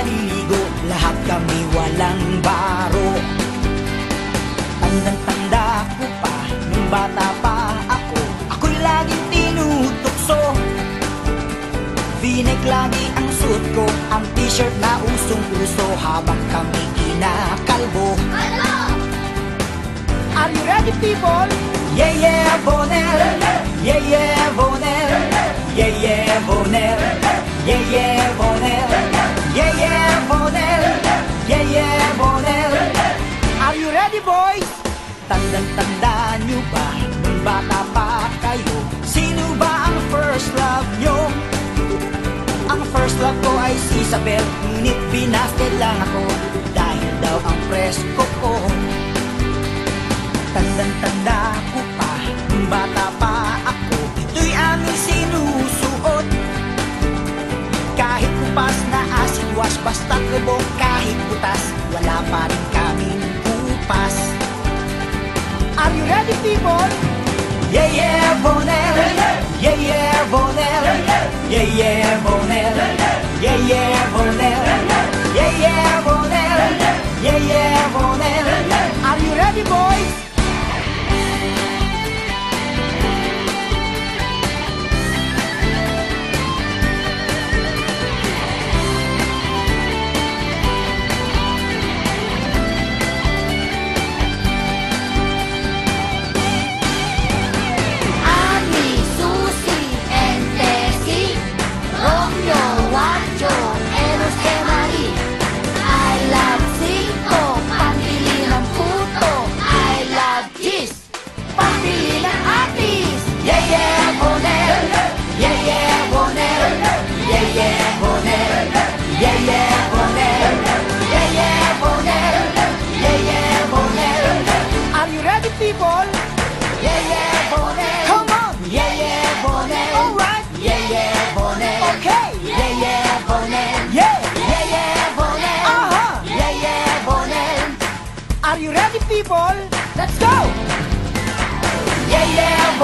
naliligo Lahat kami walang baro. Tandang-tanda ko pa Nung bata pa ako Ako'y laging tinutokso V-neck lagi ang suot ko Ang t-shirt na usong-uso Habang kami kinakalbo. Are you ready people? Yeah yeah Bonel. Yeah yeah Bonel. Yeah yeah Bonel. Yeah yeah ready boys? Tandang-tanda nyo ba Nung bata pa kayo Sino ba ang first love nyo? Ang first love ko ay si Isabel Ngunit binasted lang ako Dahil daw ang presko ko Tandang-tanda ko pa Nung bata pa ako Ito'y aming sinusuot Kahit kupas na acid wash Basta't lubog kahit butas Wala pa rin kaming people? Yeah yeah people. Yeah, yeah, Bonnet. Come on. Yeah, yeah, Bonnet. All right. Yeah, yeah, Bonnet. Okay. Yeah, yeah, Bonnet. Yeah. Yeah, yeah, Bonnet. Uh-huh. Yeah, yeah, Bonnet. Are you ready, people? Let's go. Yeah, yeah,